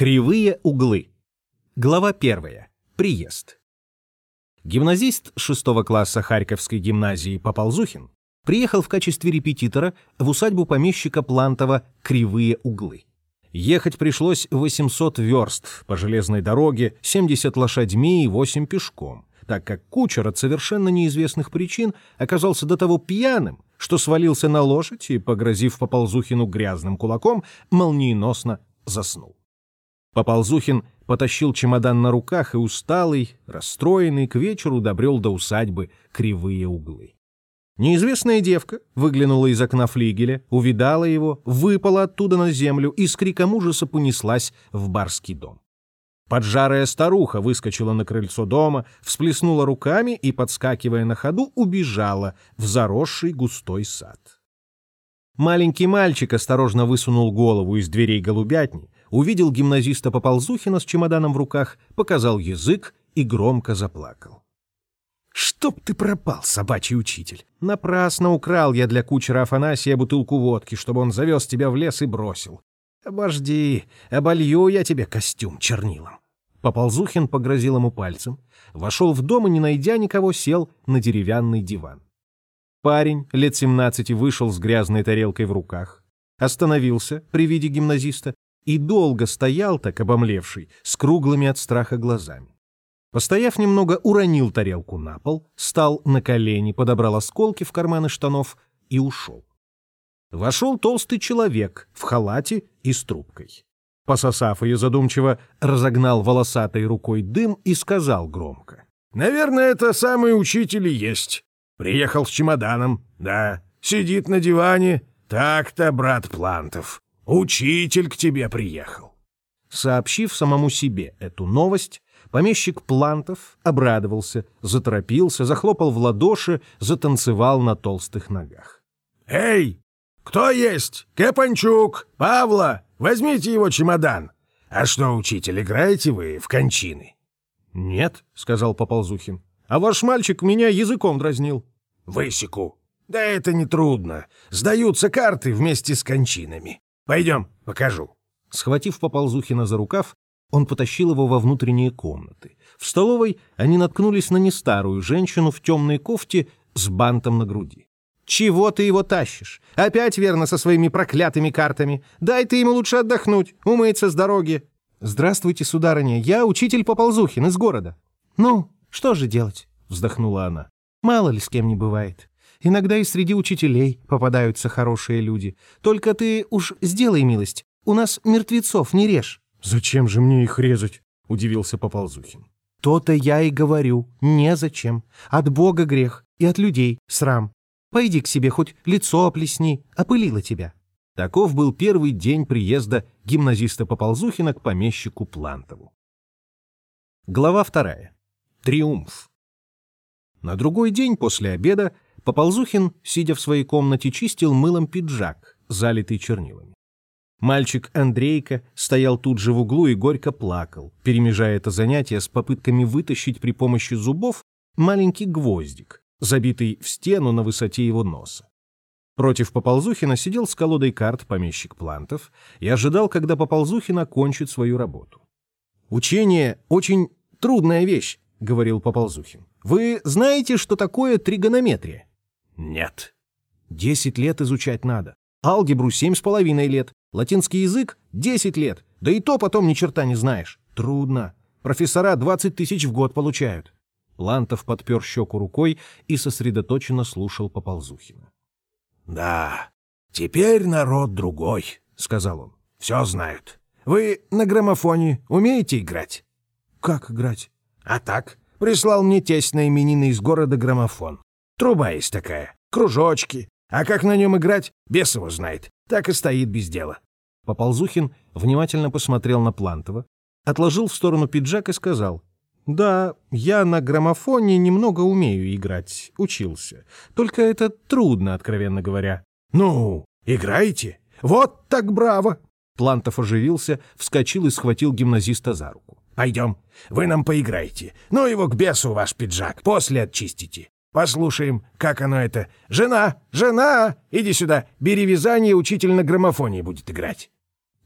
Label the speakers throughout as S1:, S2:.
S1: Кривые углы. Глава первая. Приезд. Гимназист шестого класса Харьковской гимназии Поползухин приехал в качестве репетитора в усадьбу помещика Плантова «Кривые углы». Ехать пришлось 800 верст по железной дороге, 70 лошадьми и 8 пешком, так как кучер от совершенно неизвестных причин оказался до того пьяным, что свалился на лошадь и, погрозив Поползухину грязным кулаком, молниеносно заснул. Поползухин потащил чемодан на руках и усталый, расстроенный, к вечеру добрел до усадьбы кривые углы. Неизвестная девка выглянула из окна флигеля, увидала его, выпала оттуда на землю и с криком ужаса понеслась в барский дом. Поджарая старуха выскочила на крыльцо дома, всплеснула руками и, подскакивая на ходу, убежала в заросший густой сад. Маленький мальчик осторожно высунул голову из дверей голубятни, увидел гимназиста Поползухина с чемоданом в руках, показал язык и громко заплакал. «Чтоб ты пропал, собачий учитель! Напрасно украл я для кучера Афанасия бутылку водки, чтобы он завез тебя в лес и бросил. Обожди, оболью я тебе костюм чернилом». Поползухин погрозил ему пальцем, вошел в дом и, не найдя никого, сел на деревянный диван. Парень лет семнадцати вышел с грязной тарелкой в руках, остановился при виде гимназиста и долго стоял так обомлевший, с круглыми от страха глазами. Постояв немного, уронил тарелку на пол, стал на колени, подобрал осколки в карманы штанов и ушел. Вошел толстый человек в халате и с трубкой. Пососав ее задумчиво, разогнал волосатой рукой дым и сказал громко.
S2: «Наверное, это самый учитель и есть. Приехал с чемоданом, да, сидит на диване. Так-то, брат Плантов, учитель к тебе приехал».
S1: Сообщив самому себе эту новость, помещик Плантов обрадовался, заторопился, захлопал в ладоши, затанцевал на толстых ногах.
S2: «Эй, кто есть? Капанчук, Павла, возьмите его чемодан. А что, учитель, играете вы в кончины?»
S1: «Нет», — сказал Поползухин, — «а ваш мальчик меня языком дразнил».
S2: «Высеку. Да это нетрудно. Сдаются карты вместе с кончинами. Пойдем, покажу».
S1: Схватив Поползухина за рукав, он потащил его во внутренние комнаты. В столовой они наткнулись на нестарую женщину в темной кофте с бантом на груди. «Чего ты его тащишь? Опять верно со своими проклятыми картами. Дай ты ему лучше отдохнуть, умыться с дороги». «Здравствуйте, сударыня, я учитель Поползухин из города». «Ну, что же делать?» — вздохнула она. «Мало ли с кем не бывает. Иногда и среди учителей попадаются хорошие люди. Только ты уж сделай милость, у нас мертвецов не режь».
S2: «Зачем же мне их резать?» — удивился Поползухин.
S1: «То-то я и говорю, незачем. От Бога грех и от людей срам. Пойди к себе, хоть лицо оплесни, опылило тебя». Таков был первый день приезда гимназиста Поползухина к помещику Плантову. Глава вторая. Триумф. На другой день после обеда Поползухин, сидя в своей комнате, чистил мылом пиджак, залитый чернилами. Мальчик Андрейка стоял тут же в углу и горько плакал, перемежая это занятие с попытками вытащить при помощи зубов маленький гвоздик, забитый в стену на высоте его носа. Против Поползухина сидел с колодой карт помещик Плантов и ожидал, когда Поползухин окончит свою работу. «Учение — очень трудная вещь», — говорил Поползухин. «Вы знаете, что такое тригонометрия?»
S2: «Нет».
S1: «Десять лет изучать надо. Алгебру семь с половиной лет. Латинский язык — десять лет. Да и то потом ни черта не знаешь. Трудно. Профессора двадцать тысяч в год получают». Лантов подпер щеку рукой и сосредоточенно слушал Поползухина.
S2: «Да, теперь народ другой», — сказал он. «Все знают. Вы на граммофоне умеете играть?»
S1: «Как играть?»
S2: «А так, прислал мне тесть на именины из города граммофон. Труба есть такая, кружочки. А как на нем играть, бес его знает. Так и стоит без дела».
S1: Поползухин внимательно посмотрел на Плантова, отложил в сторону пиджак и сказал, «Да, я на граммофоне немного умею играть, учился. Только это трудно, откровенно говоря».
S2: «Ну, играйте. Вот так браво!»
S1: Плантов оживился, вскочил и схватил гимназиста за руку.
S2: «Пойдем, вы нам поиграете. Ну его к бесу ваш пиджак, после отчистите. Послушаем, как оно это. Жена, жена, иди сюда, бери вязание, учитель на граммофоне будет играть».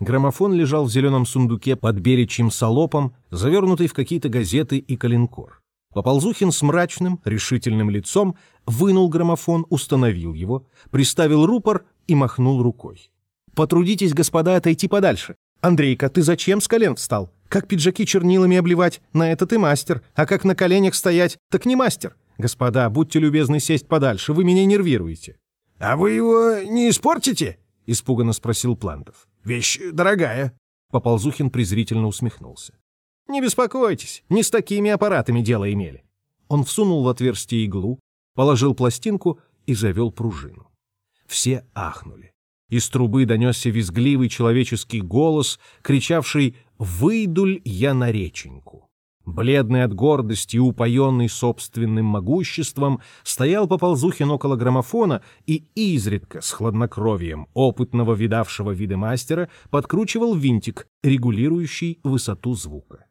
S1: Граммофон лежал в зеленом сундуке под беличьим солопом, завернутый в какие-то газеты и коленкор. Поползухин с мрачным, решительным лицом вынул граммофон, установил его, приставил рупор и махнул рукой. «Потрудитесь, господа, отойти подальше. Андрейка, ты зачем с колен встал? Как пиджаки чернилами обливать, на это ты мастер, а как на коленях стоять, так не мастер. Господа, будьте любезны сесть подальше, вы меня нервируете».
S2: «А вы его не испортите?» — испуганно спросил Плантов. «Вещь дорогая».
S1: Поползухин презрительно усмехнулся. «Не беспокойтесь, не с такими аппаратами дело имели». Он всунул в отверстие иглу, положил пластинку и завел пружину. Все ахнули. Из трубы донесся визгливый человеческий голос, кричавший «Выйдуль я на реченьку». Бледный от гордости и упоенный собственным могуществом, стоял Поползухин около граммофона и изредка с хладнокровием опытного видавшего виды мастера подкручивал винтик, регулирующий высоту звука.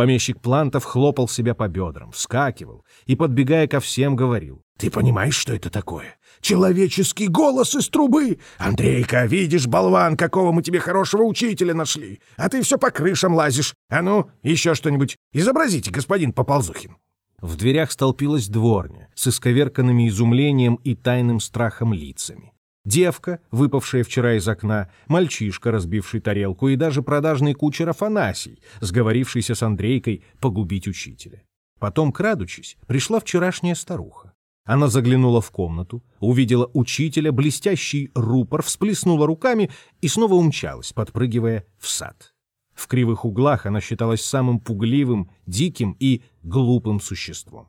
S1: Помещик Плантов хлопал себя по бедрам, вскакивал и, подбегая ко всем, говорил.
S2: «Ты понимаешь, что это такое? Человеческий голос из трубы! Андрейка, видишь, болван, какого мы тебе хорошего учителя нашли! А ты все по крышам лазишь! А ну, еще что-нибудь изобразите, господин Поползухин!»
S1: В дверях столпилась дворня с исковерканными изумлением и тайным страхом лицами. Девка, выпавшая вчера из окна, мальчишка, разбивший тарелку, и даже продажный кучер Афанасий, сговорившийся с Андрейкой погубить учителя. Потом, крадучись, пришла вчерашняя старуха. Она заглянула в комнату, увидела учителя, блестящий рупор, всплеснула руками и снова умчалась, подпрыгивая в сад. В кривых углах она считалась самым пугливым, диким и глупым существом.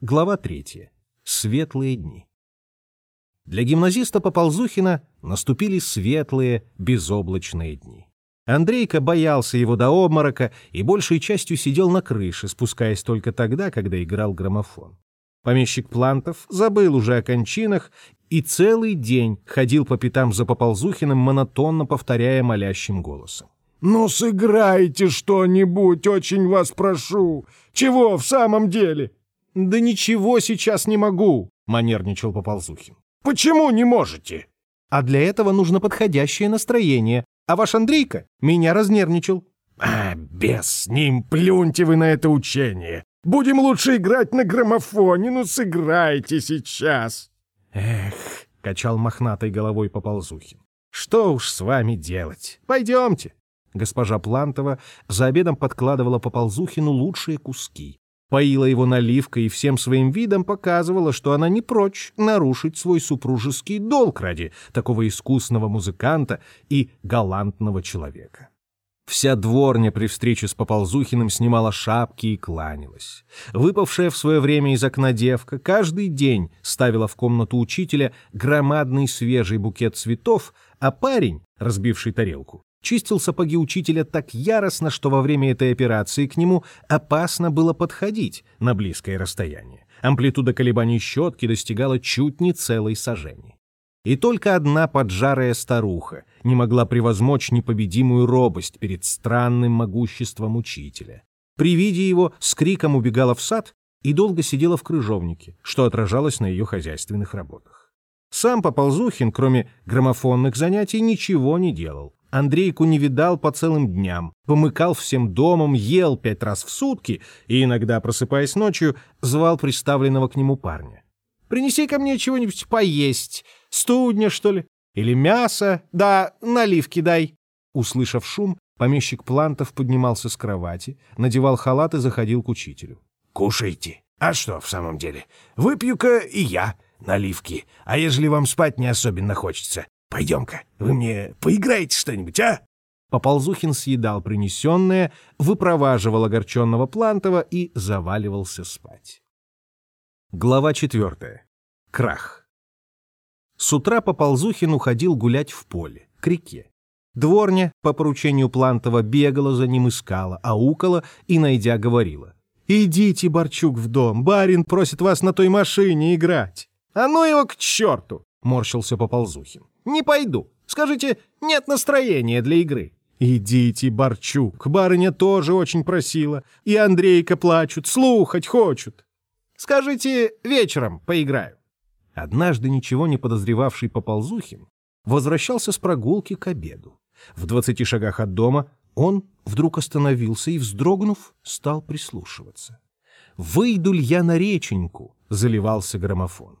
S1: Глава третья. Светлые дни. Для гимназиста Поползухина наступили светлые, безоблачные дни. Андрейка боялся его до обморока и большей частью сидел на крыше, спускаясь только тогда, когда играл граммофон. Помещик Плантов забыл уже о кончинах и целый день ходил по пятам за Поползухиным, монотонно повторяя молящим голосом.
S2: «Ну, сыграйте что-нибудь, очень вас прошу! Чего в самом деле?»
S1: «Да ничего сейчас не могу», — манерничал Поползухин.
S2: Почему не можете?
S1: А для этого нужно подходящее настроение. А ваш Андрейка меня разнервничал.
S2: А, без с ним, плюньте вы на это учение. Будем лучше играть на граммофоне, ну сыграйте сейчас.
S1: Эх, качал мохнатой головой Поползухин. Что уж с вами делать? Пойдемте. Госпожа Плантова за обедом подкладывала Поползухину лучшие куски поила его наливкой и всем своим видом показывала, что она не прочь нарушить свой супружеский долг ради такого искусного музыканта и галантного человека. Вся дворня при встрече с Поползухиным снимала шапки и кланялась. Выпавшая в свое время из окна девка каждый день ставила в комнату учителя громадный свежий букет цветов, а парень, разбивший тарелку, чистил сапоги учителя так яростно, что во время этой операции к нему опасно было подходить на близкое расстояние. Амплитуда колебаний щетки достигала чуть не целой сажени. И только одна поджарая старуха не могла превозмочь непобедимую робость перед странным могуществом учителя. При виде его с криком убегала в сад и долго сидела в крыжовнике, что отражалось на ее хозяйственных работах. Сам Поползухин, кроме граммофонных занятий, ничего не делал. Андрейку не видал по целым дням, помыкал всем домом, ел пять раз в сутки и иногда, просыпаясь ночью, звал приставленного к нему парня. «Принеси ко мне чего-нибудь поесть, студня, что ли, или мясо, да, наливки дай». Услышав шум, помещик Плантов поднимался с кровати, надевал халат и заходил к учителю.
S2: «Кушайте. А что в самом деле? Выпью-ка и я наливки. А ежели вам спать не особенно хочется, Пойдем-ка, вы мне поиграете что-нибудь, а?»
S1: Поползухин съедал принесенное, выпроваживал огорченного Плантова и заваливался спать. Глава четвертая. Крах. С утра Поползухин уходил гулять в поле, к реке. Дворня, по поручению Плантова, бегала за ним, искала, аукала и, найдя, говорила. «Идите, Борчук, в дом, барин просит вас на той машине играть». «А ну его к черту!» — морщился Поползухин. Не пойду. Скажите, нет настроения для игры. Идите, Борчук, барыня тоже очень просила. И Андрейка плачут, слухать хочут. Скажите, вечером поиграю. Однажды ничего не подозревавший Поползухин возвращался с прогулки к обеду. В двадцати шагах от дома он вдруг остановился и, вздрогнув, стал прислушиваться. «Выйду ли я на реченьку?» — заливался граммофон.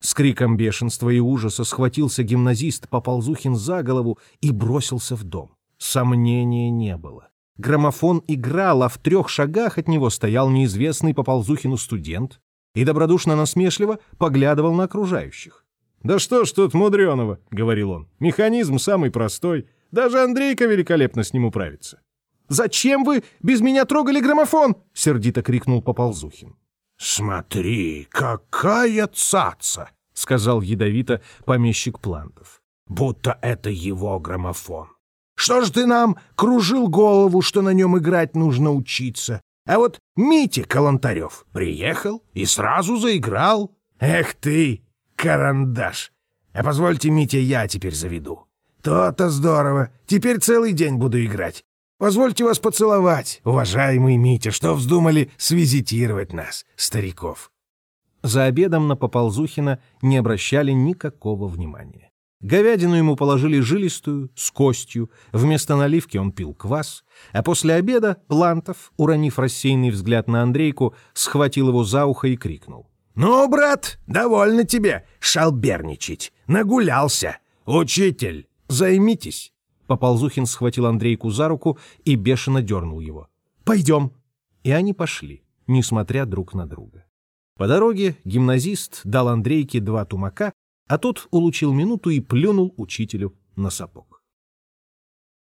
S1: С криком бешенства и ужаса схватился гимназист Поползухин за голову и бросился в дом. Сомнения не было. Граммофон играл, а в трех шагах от него стоял неизвестный Поползухину студент и добродушно-насмешливо поглядывал на окружающих. «Да что ж тут мудреного?» — говорил он. «Механизм самый простой. Даже Андрейка великолепно с ним управится». «Зачем вы без меня трогали граммофон?» — сердито крикнул Поползухин.
S2: «Смотри, какая цаца!»
S1: — сказал ядовито помещик Плантов.
S2: «Будто это его граммофон. Что ж ты нам кружил голову, что на нем играть нужно учиться? А вот Митя Калантарев приехал и сразу заиграл. Эх ты, карандаш! А позвольте, Митя, я теперь заведу. То-то здорово. Теперь целый день буду играть. Позвольте вас поцеловать, уважаемый Митя, что вздумали свизитировать нас, стариков.
S1: За обедом на Поползухина не обращали никакого внимания. Говядину ему положили жилистую, с костью, вместо наливки он пил квас, а после обеда Плантов, уронив рассеянный взгляд на Андрейку, схватил его за ухо и крикнул.
S2: «Ну, брат, довольно тебе шалберничать. Нагулялся. Учитель, займитесь».
S1: Поползухин схватил Андрейку за руку и бешено дернул его. «Пойдем!» И они пошли, несмотря друг на друга. По дороге гимназист дал Андрейке два тумака, а тот улучил минуту и плюнул учителю на сапог.